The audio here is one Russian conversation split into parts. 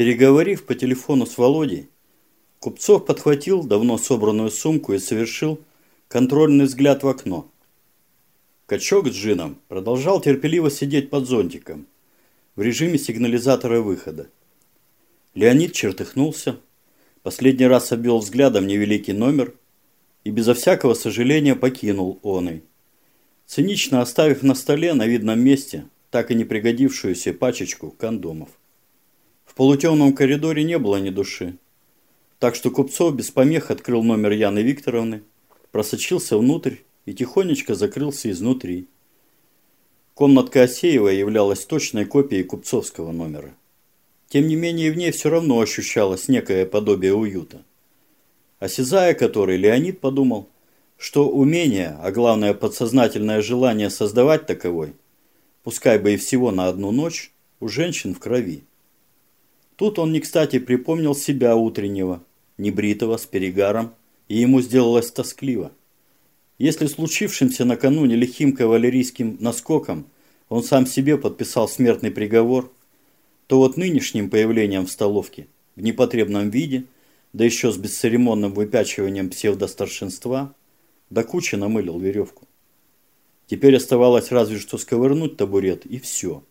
Переговорив по телефону с Володей, Купцов подхватил давно собранную сумку и совершил контрольный взгляд в окно. Качок с Джином продолжал терпеливо сидеть под зонтиком в режиме сигнализатора выхода. Леонид чертыхнулся, последний раз обвел взглядом невеликий номер и безо всякого сожаления покинул оный, цинично оставив на столе на видном месте так и не пригодившуюся пачечку кондомов. Полутемном коридоре не было ни души, так что Купцов без помех открыл номер Яны Викторовны, просочился внутрь и тихонечко закрылся изнутри. Комнатка Осеева являлась точной копией купцовского номера. Тем не менее, в ней все равно ощущалось некое подобие уюта. Осязая который, Леонид подумал, что умение, а главное подсознательное желание создавать таковой, пускай бы и всего на одну ночь, у женщин в крови. Тут он не кстати припомнил себя утреннего, небритого, с перегаром, и ему сделалось тоскливо. Если случившимся накануне лихим кавалерийским наскоком он сам себе подписал смертный приговор – то вот нынешним появлением в столовке в непотребном виде, да еще с бесцеремонным выпячиванием псевдостаршинства, до кучи намылил веревку. Теперь оставалось разве что сковырнуть табурет и все.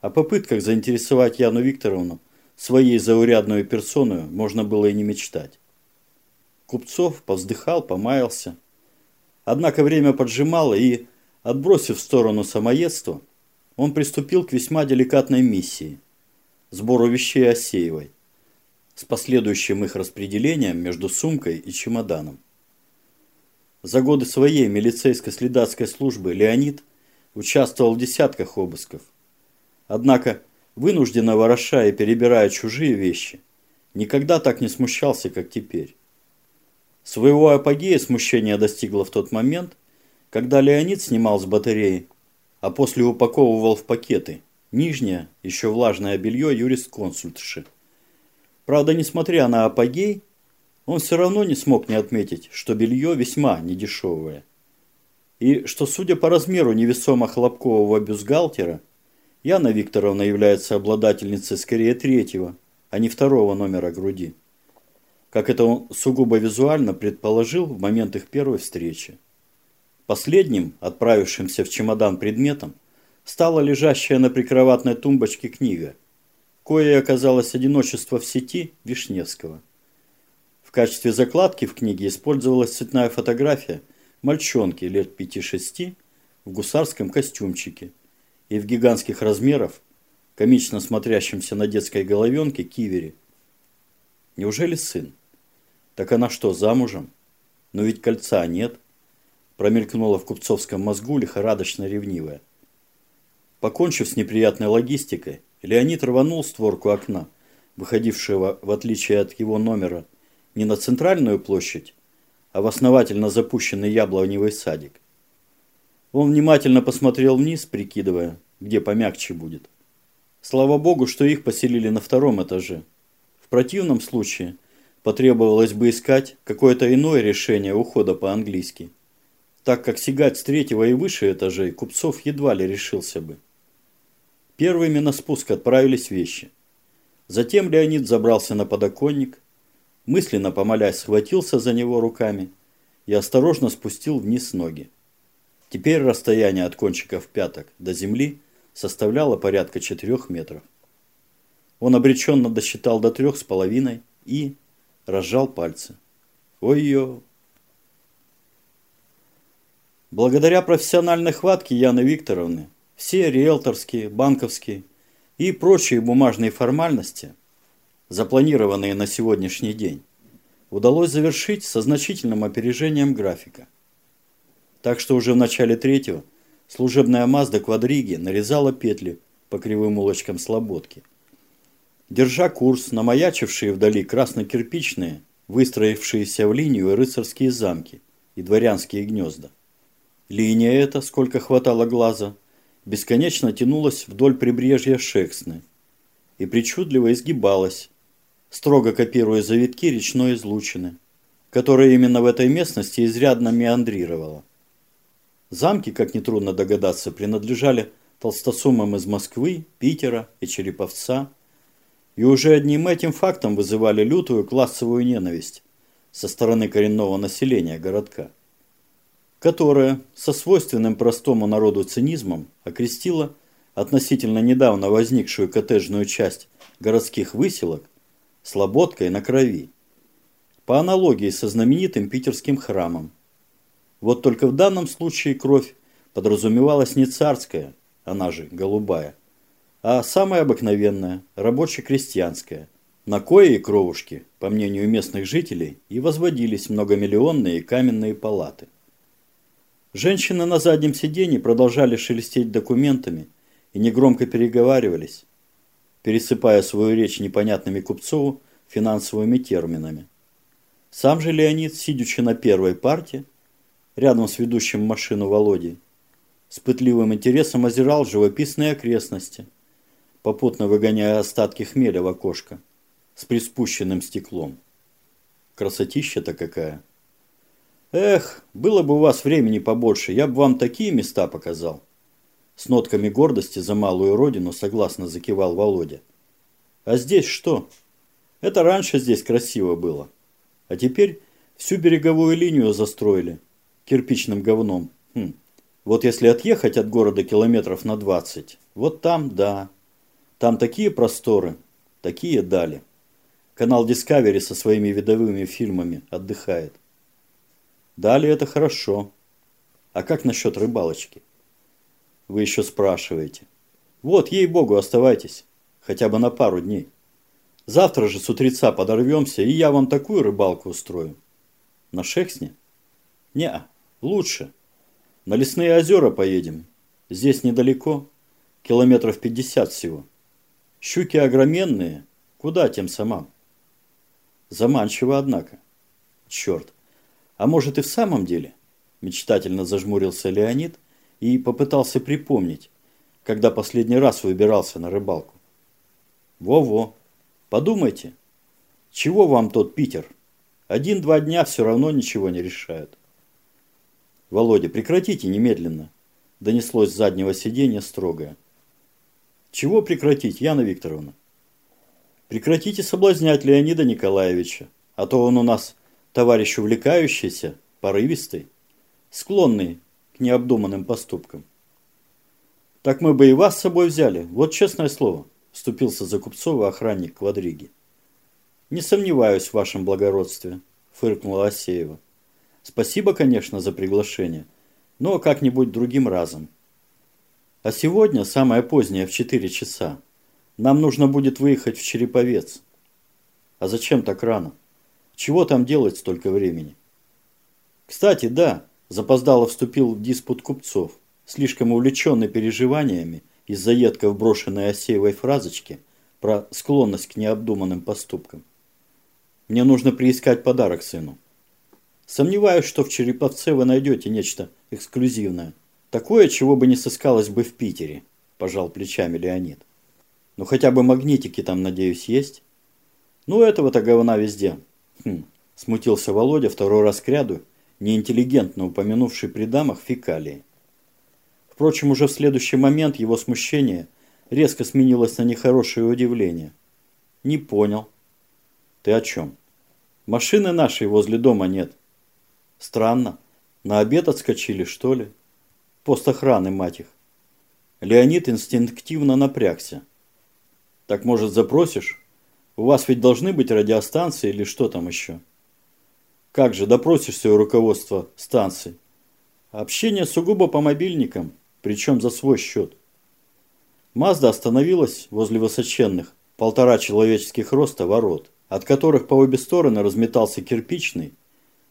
О попытках заинтересовать Яну Викторовну своей заурядной персоной можно было и не мечтать. Купцов повздыхал, помаялся. Однако время поджимало и, отбросив в сторону самоедство, он приступил к весьма деликатной миссии – сбору вещей Осеевой с последующим их распределением между сумкой и чемоданом. За годы своей милицейско-следацкой службы Леонид участвовал в десятках обысков. Однако, вынужденно вороша и перебирая чужие вещи, никогда так не смущался, как теперь. Своего апогея смущение достигло в тот момент, когда Леонид снимал с батареи, а после упаковывал в пакеты Нижнее, еще влажное белье юрисконсультши. Правда, несмотря на апогей, он все равно не смог не отметить, что белье весьма недешевое. И что, судя по размеру невесомо хлопкового бюстгальтера, Яна Викторовна является обладательницей скорее третьего, а не второго номера груди. Как это он сугубо визуально предположил в момент их первой встречи. Последним, отправившимся в чемодан предметом, стала лежащая на прикроватной тумбочке книга, кое оказалось одиночество в сети Вишневского. В качестве закладки в книге использовалась цветная фотография мальчонки лет 5-6 в гусарском костюмчике и в гигантских размеров, комично смотрящемся на детской головенке кивере. Неужели сын? Так она что, замужем? Но ведь кольца нет. Промелькнула в купцовском мозгу лихорадочно ревнивая. Покончив с неприятной логистикой, Леонид рванул створку окна, выходившего, в отличие от его номера, не на центральную площадь, а в основательно запущенный яблоневый садик. Он внимательно посмотрел вниз, прикидывая, где помягче будет. Слава богу, что их поселили на втором этаже. В противном случае потребовалось бы искать какое-то иное решение ухода по-английски, так как сигать с третьего и выше этажей Купцов едва ли решился бы. Первыми на спуск отправились вещи. Затем Леонид забрался на подоконник, мысленно помолясь, схватился за него руками и осторожно спустил вниз ноги. Теперь расстояние от кончиков пяток до земли составляло порядка четырех метров. Он обреченно досчитал до трех с половиной и разжал пальцы. Ой-ё! Благодаря профессиональной хватке Яны Викторовны все риэлторские, банковские и прочие бумажные формальности, запланированные на сегодняшний день, удалось завершить со значительным опережением графика. Так что уже в начале третьего служебная Мазда Квадриги нарезала петли по кривым улочкам Слободки. Держа курс на маячившие вдали красно-кирпичные, выстроившиеся в линию рыцарские замки и дворянские гнезда. Линия эта, сколько хватало глаза – бесконечно тянулась вдоль прибрежья Шексны и причудливо изгибалась, строго копируя завитки речной излучины, которая именно в этой местности изрядно меандрировала. Замки, как нетрудно догадаться, принадлежали толстосумам из Москвы, Питера и Череповца, и уже одним этим фактом вызывали лютую классовую ненависть со стороны коренного населения городка, которое со свойственным простому народу цинизмом окрестило относительно недавно возникшую коттеджную часть городских выселок Слободкой на крови, по аналогии со знаменитым питерским храмом. Вот только в данном случае кровь подразумевалась не царская, она же голубая, а самая обыкновенная, рабоче-крестьянская, на кое и кровушки, по мнению местных жителей, и возводились многомиллионные каменные палаты. Женщины на заднем сиденье продолжали шелестеть документами и негромко переговаривались, пересыпая свою речь непонятными Купцову финансовыми терминами. Сам же Леонид, сидячи на первой парте, рядом с ведущим машину Володей, с пытливым интересом озирал живописные окрестности, попутно выгоняя остатки хмеля в окошко с приспущенным стеклом. Красотища-то какая! Эх, было бы у вас времени побольше, я бы вам такие места показал. С нотками гордости за малую родину согласно закивал Володя. А здесь что? Это раньше здесь красиво было. А теперь всю береговую линию застроили кирпичным говном. Хм. Вот если отъехать от города километров на 20, вот там, да. Там такие просторы, такие дали. Канал Discovery со своими видовыми фильмами отдыхает. Дали это хорошо. А как насчет рыбалочки? Вы еще спрашиваете. Вот, ей-богу, оставайтесь. Хотя бы на пару дней. Завтра же с утреца подорвемся, и я вам такую рыбалку устрою. На Шексне? Не, лучше. На лесные озера поедем. Здесь недалеко. Километров пятьдесят всего. Щуки огроменные. Куда тем самым? Заманчиво, однако. Черт. А может и в самом деле? Мечтательно зажмурился Леонид и попытался припомнить, когда последний раз выбирался на рыбалку. Во-во. Подумайте. Чего вам тот Питер? Один-два дня все равно ничего не решают. «Володя, прекратите немедленно!» Донеслось с заднего сиденья строгое. «Чего прекратить, Яна Викторовна?» «Прекратите соблазнять Леонида Николаевича, а то он у нас товарищ увлекающийся, порывистый, склонный к необдуманным поступкам». «Так мы бы и вас с собой взяли, вот честное слово», вступился за Купцова охранник квадриги. «Не сомневаюсь в вашем благородстве», фыркнула Асеева. Спасибо, конечно, за приглашение, но как-нибудь другим разом. А сегодня, самое позднее, в 4 часа, нам нужно будет выехать в Череповец. А зачем так рано? Чего там делать столько времени? Кстати, да, запоздало вступил в диспут купцов, слишком увлеченный переживаниями из-за едко вброшенной Осеевой фразочки про склонность к необдуманным поступкам. Мне нужно приискать подарок сыну. Сомневаюсь, что в Череповце вы найдете нечто эксклюзивное. Такое, чего бы не сыскалось бы в Питере, пожал плечами Леонид. Ну хотя бы магнитики там, надеюсь, есть? Ну этого-то говна везде. Хм, смутился Володя второй раз к ряду, неинтеллигентно упомянувший при дамах фекалии. Впрочем, уже в следующий момент его смущение резко сменилось на нехорошее удивление. Не понял. Ты о чем? Машины нашей возле дома нет. Странно. На обед отскочили, что ли? Пост охраны, мать их. Леонид инстинктивно напрягся. Так, может, запросишь? У вас ведь должны быть радиостанции или что там еще? Как же, допросишься у руководства станции? Общение сугубо по мобильникам, причем за свой счет. Мазда остановилась возле высоченных, полтора человеческих роста ворот, от которых по обе стороны разметался кирпичный,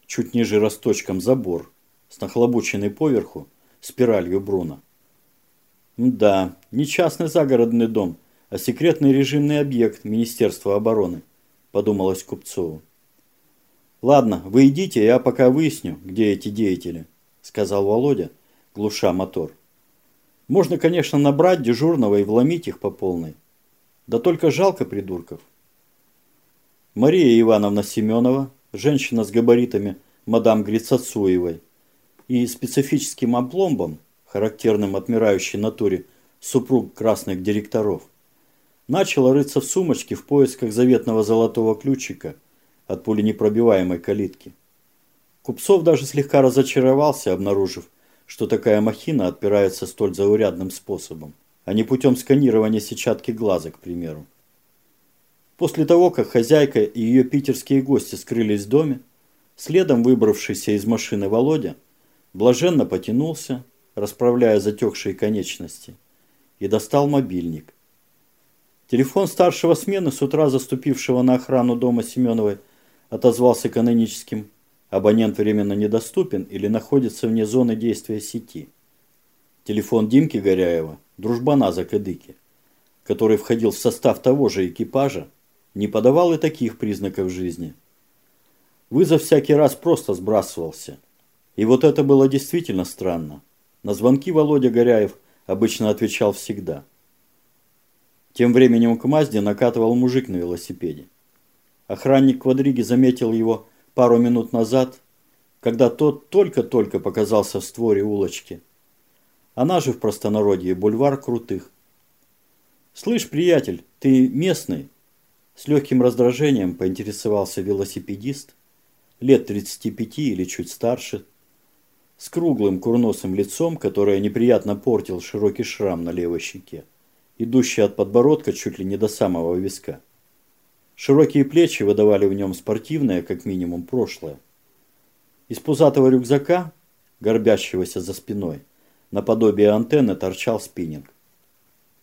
чуть ниже росточком забор, с нахлобученной поверху спиралью Бруна. Да, не частный загородный дом, а секретный режимный объект Министерства обороны, подумалось Купцову. Ладно, вы идите, я пока выясню, где эти деятели, сказал Володя, глуша мотор. Можно, конечно, набрать дежурного и вломить их по полной. Да только жалко придурков. Мария Ивановна Семенова, женщина с габаритами мадам Грицацуевой и специфическим опломбом, характерным отмирающей натуре супруг красных директоров, начала рыться в сумочке в поисках заветного золотого ключика от пуленепробиваемой калитки. Купцов даже слегка разочаровался, обнаружив, что такая махина отпирается столь заурядным способом, а не путем сканирования сетчатки глаза, к примеру. После того, как хозяйка и ее питерские гости скрылись в доме, следом выбравшийся из машины Володя блаженно потянулся, расправляя затекшие конечности, и достал мобильник. Телефон старшего смены, с утра заступившего на охрану дома Семеновой, отозвался каноническим «Абонент временно недоступен или находится вне зоны действия сети». Телефон Димки Горяева, дружбана Закадыки, который входил в состав того же экипажа, не подавал и таких признаков жизни. Вызов всякий раз просто сбрасывался. И вот это было действительно странно. На звонки Володя Горяев обычно отвечал всегда – тем временем к Мазде накатывал мужик на велосипеде. Охранник квадриги заметил его пару минут назад, когда тот только-только показался в створе улочки. Она же в простонародье бульвар крутых. «Слышь, приятель, ты местный?» С легким раздражением поинтересовался велосипедист, лет 35 или чуть старше, с круглым курносым лицом, которое неприятно портил широкий шрам на левой щеке идущий от подбородка чуть ли не до самого виска. Широкие плечи выдавали в нем спортивное, как минимум, прошлое. Из пузатого рюкзака, горбящегося за спиной, наподобие антенны торчал спиннинг.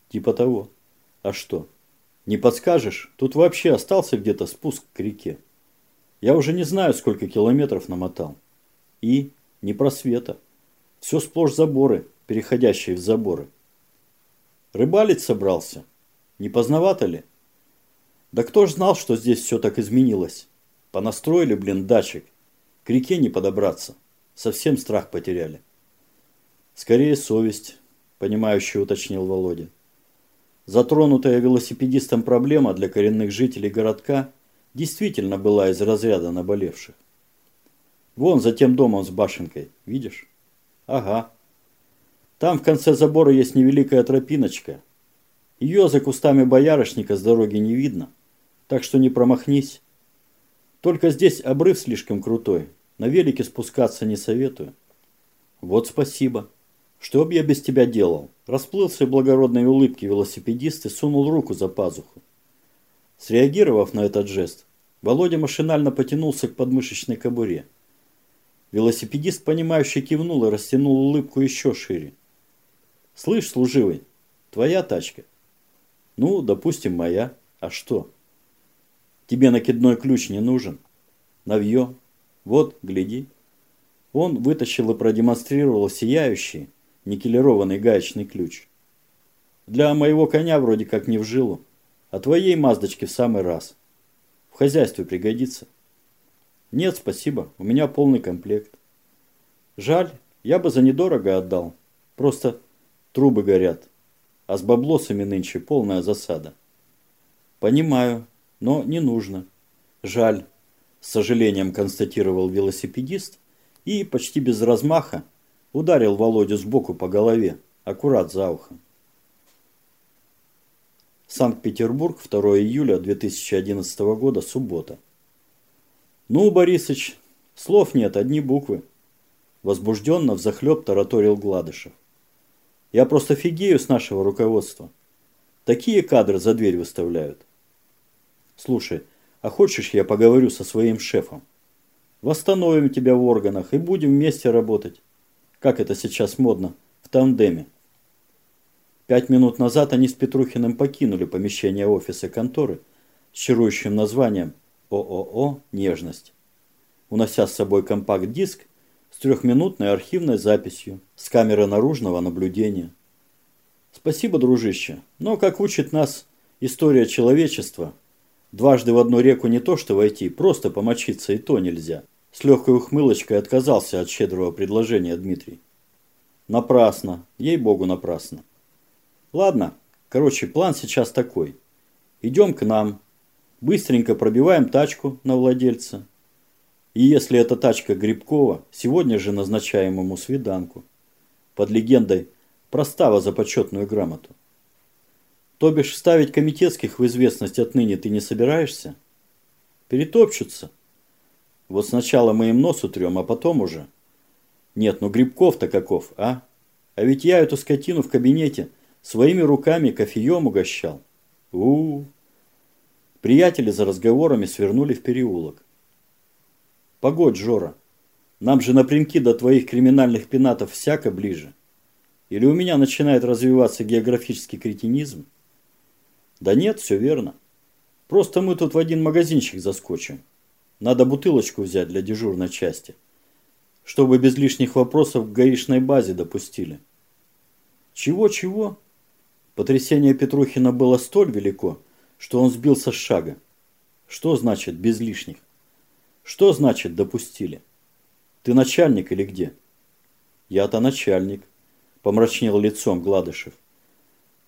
Типа того. А что? Не подскажешь? Тут вообще остался где-то спуск к реке. Я уже не знаю, сколько километров намотал. И не просвета. Все сплошь заборы, переходящие в заборы. Рыбалить собрался? Не поздновато ли? Да кто ж знал, что здесь все так изменилось? Понастроили, блин, датчик. К реке не подобраться. Совсем страх потеряли. Скорее совесть, понимающе уточнил Володя. Затронутая велосипедистом проблема для коренных жителей городка действительно была из разряда наболевших. Вон за тем домом с башенкой, видишь? Ага, там в конце забора есть невеликая тропиночка. Ее за кустами боярышника с дороги не видно, так что не промахнись. Только здесь обрыв слишком крутой, на велике спускаться не советую. Вот спасибо. Что б я без тебя делал? Расплылся в благородной улыбке велосипедист и сунул руку за пазуху. Среагировав на этот жест, Володя машинально потянулся к подмышечной кобуре. Велосипедист, понимающе кивнул и растянул улыбку еще шире. Слышь, служивый, твоя тачка? Ну, допустим, моя. А что? Тебе накидной ключ не нужен? Навье. Вот, гляди. Он вытащил и продемонстрировал сияющий, никелированный гаечный ключ. Для моего коня вроде как не в жилу, а твоей маздочке в самый раз. В хозяйстве пригодится. Нет, спасибо, у меня полный комплект. Жаль, я бы за недорого отдал. Просто Трубы горят. А с баблосами нынче полная засада. Понимаю, но не нужно. Жаль, с сожалением констатировал велосипедист и почти без размаха ударил Володю сбоку по голове, аккурат за ухом. Санкт-Петербург, 2 июля 2011 года, суббота. Ну, Борисыч, слов нет, одни буквы. Возбужденно взахлеб тараторил Гладышев. Я просто фигею с нашего руководства. Такие кадры за дверь выставляют. Слушай, а хочешь я поговорю со своим шефом? Восстановим тебя в органах и будем вместе работать. Как это сейчас модно, в тандеме. Пять минут назад они с Петрухиным покинули помещение офиса конторы с чарующим названием ООО «Нежность», унося с собой компакт-диск с трехминутной архивной записью с камеры наружного наблюдения. Спасибо, дружище, но, как учит нас история человечества, дважды в одну реку не то что войти, просто помочиться и то нельзя. С легкой ухмылочкой отказался от щедрого предложения Дмитрий. Напрасно, ей-богу, напрасно. Ладно, короче, план сейчас такой. Идем к нам, быстренько пробиваем тачку на владельца, и если эта тачка Грибкова, сегодня же назначаем ему свиданку. Под легендой простава за почетную грамоту. То бишь ставить комитетских в известность отныне ты не собираешься? Перетопчутся. Вот сначала мы им нос утрем, а потом уже. Нет, ну Грибков-то каков, а? А ведь я эту скотину в кабинете своими руками кофеем угощал. у у, -у. Приятели за разговорами свернули в переулок. Погодь, Жора, нам же напрямки до твоих криминальных пенатов всяко ближе. Или у меня начинает развиваться географический кретинизм? Да нет, все верно. Просто мы тут в один магазинчик заскочим. Надо бутылочку взять для дежурной части. Чтобы без лишних вопросов к гаишной базе допустили. Чего-чего? Потрясение Петрухина было столь велико, что он сбился с шага. Что значит без лишних? Что значит допустили? Ты начальник или где? Я-то начальник, помрачнел лицом Гладышев.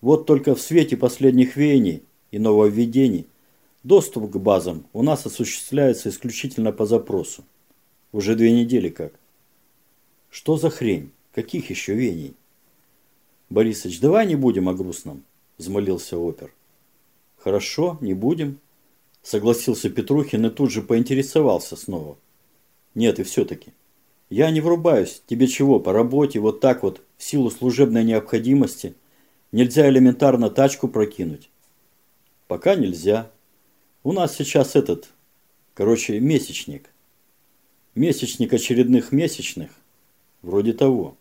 Вот только в свете последних веяний и нововведений доступ к базам у нас осуществляется исключительно по запросу. Уже две недели как. Что за хрень? Каких еще вений? Борисыч, давай не будем о грустном, взмолился опер. Хорошо, не будем, согласился Петрухин и тут же поинтересовался снова. Нет, и все-таки. Я не врубаюсь. Тебе чего, по работе, вот так вот, в силу служебной необходимости – Нельзя элементарно тачку прокинуть? Пока нельзя. У нас сейчас этот, короче, месячник. Месячник очередных месячных. Вроде того.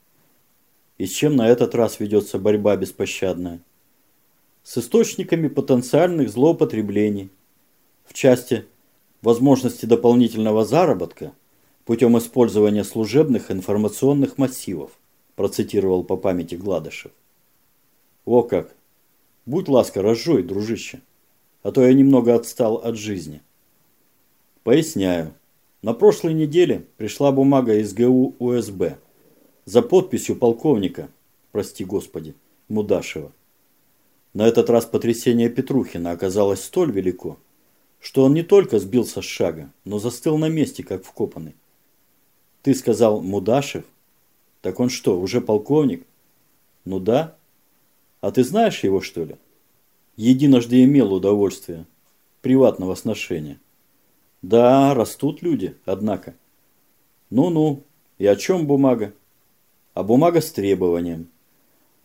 И с чем на этот раз ведется борьба беспощадная? С источниками потенциальных злоупотреблений. В части возможности дополнительного заработка путем использования служебных информационных массивов, процитировал по памяти Гладышев. О как! Будь ласка, разжой, дружище, а то я немного отстал от жизни. Поясняю. На прошлой неделе пришла бумага из ГУ УСБ за подписью полковника, прости господи, Мудашева. На этот раз потрясение Петрухина оказалось столь велико, что он не только сбился с шага, но застыл на месте, как вкопанный. Ты сказал Мудашев? Так он что, уже полковник? Ну да, а ты знаешь его, что ли? Единожды имел удовольствие. Приватного сношения. Да, растут люди, однако. Ну-ну, и о чем бумага? А бумага с требованием.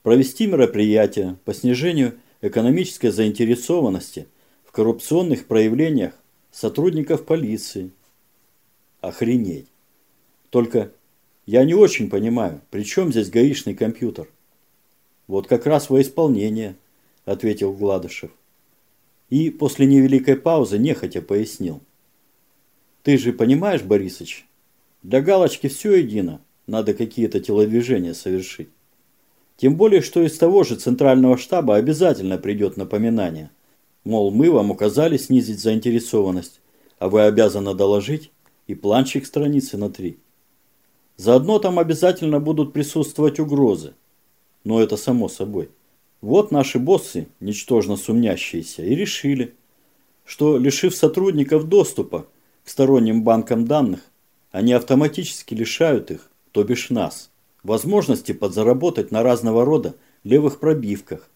Провести мероприятие по снижению экономической заинтересованности в коррупционных проявлениях сотрудников полиции. Охренеть. Только я не очень понимаю, при чем здесь гаишный компьютер? Вот как раз во исполнение, ответил Гладышев. И после невеликой паузы нехотя пояснил. Ты же понимаешь, Борисыч, для галочки все едино, надо какие-то телодвижения совершить. Тем более, что из того же центрального штаба обязательно придет напоминание. Мол, мы вам указали снизить заинтересованность, а вы обязаны доложить и планчик страницы на три. Заодно там обязательно будут присутствовать угрозы но это само собой. Вот наши боссы, ничтожно сумнящиеся, и решили, что лишив сотрудников доступа к сторонним банкам данных, они автоматически лишают их, то бишь нас, возможности подзаработать на разного рода левых пробивках.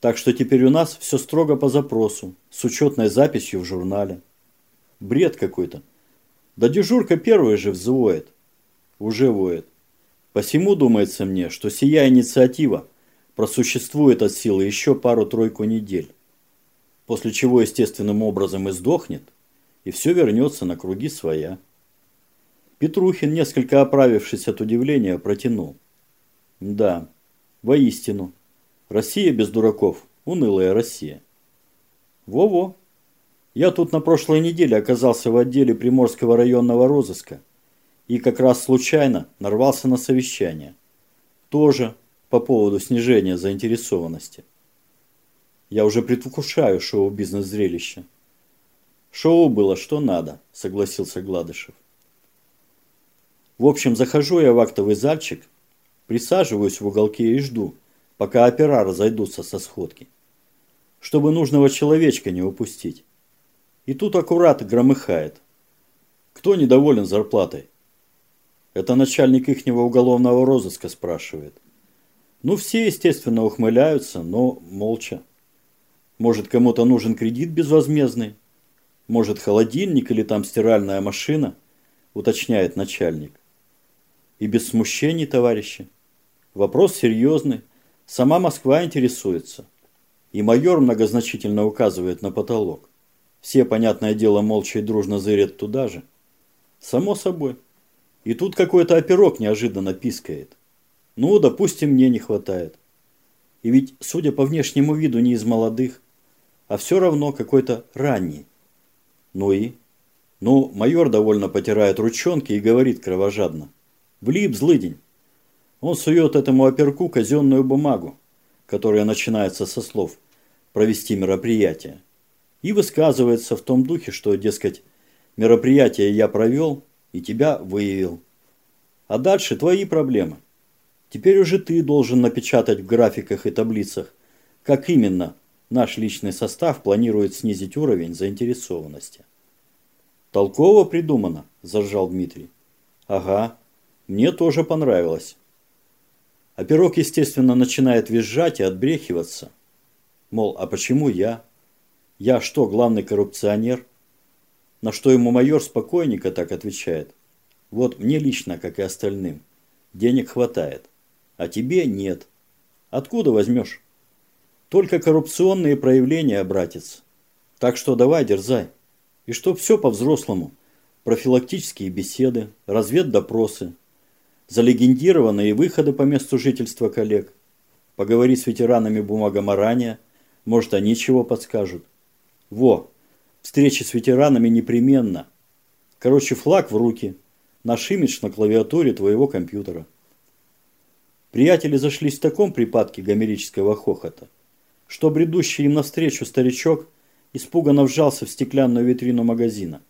Так что теперь у нас все строго по запросу, с учетной записью в журнале. Бред какой-то. Да дежурка первая же взвоет. Уже воет. Посему думается мне, что сия инициатива просуществует от силы еще пару-тройку недель, после чего естественным образом и сдохнет, и все вернется на круги своя. Петрухин, несколько оправившись от удивления, протянул. Да, воистину, Россия без дураков, унылая Россия. Во-во. Я тут на прошлой неделе оказался в отделе Приморского районного розыска и как раз случайно нарвался на совещание. Тоже по поводу снижения заинтересованности. Я уже предвкушаю шоу-бизнес-зрелище. Шоу было что надо, согласился Гладышев. В общем, захожу я в актовый зальчик, присаживаюсь в уголке и жду, пока опера разойдутся со сходки, чтобы нужного человечка не упустить. И тут аккурат громыхает. Кто недоволен зарплатой? Это начальник ихнего уголовного розыска спрашивает. Ну, все, естественно, ухмыляются, но молча. Может, кому-то нужен кредит безвозмездный? Может, холодильник или там стиральная машина? Уточняет начальник. И без смущений, товарищи. Вопрос серьезный. Сама Москва интересуется. И майор многозначительно указывает на потолок. Все, понятное дело, молча и дружно зырят туда же. Само собой. И тут какой-то оперок неожиданно пискает. Ну, допустим, мне не хватает. И ведь, судя по внешнему виду, не из молодых, а все равно какой-то ранний. Ну и? Ну, майор довольно потирает ручонки и говорит кровожадно. Влип, злыдень. Он сует этому оперку казенную бумагу, которая начинается со слов «провести мероприятие». И высказывается в том духе, что, дескать, мероприятие я провел и тебя выявил. А дальше твои проблемы. Теперь уже ты должен напечатать в графиках и таблицах, как именно наш личный состав планирует снизить уровень заинтересованности. Толково придумано, заржал Дмитрий. Ага, мне тоже понравилось. А пирог, естественно, начинает визжать и отбрехиваться. Мол, а почему я? Я что, главный коррупционер? На что ему майор спокойненько так отвечает. Вот мне лично, как и остальным, денег хватает, а тебе нет. Откуда возьмешь? Только коррупционные проявления, братец. Так что давай, дерзай. И чтоб все по-взрослому. Профилактические беседы, разведдопросы, залегендированные выходы по месту жительства коллег. Поговори с ветеранами бумагоморания, может они чего подскажут. Во, встречи с ветеранами непременно. Короче, флаг в руки, наш имидж на клавиатуре твоего компьютера. Приятели зашлись в таком припадке гомерического хохота, что бредущий им навстречу старичок испуганно вжался в стеклянную витрину магазина –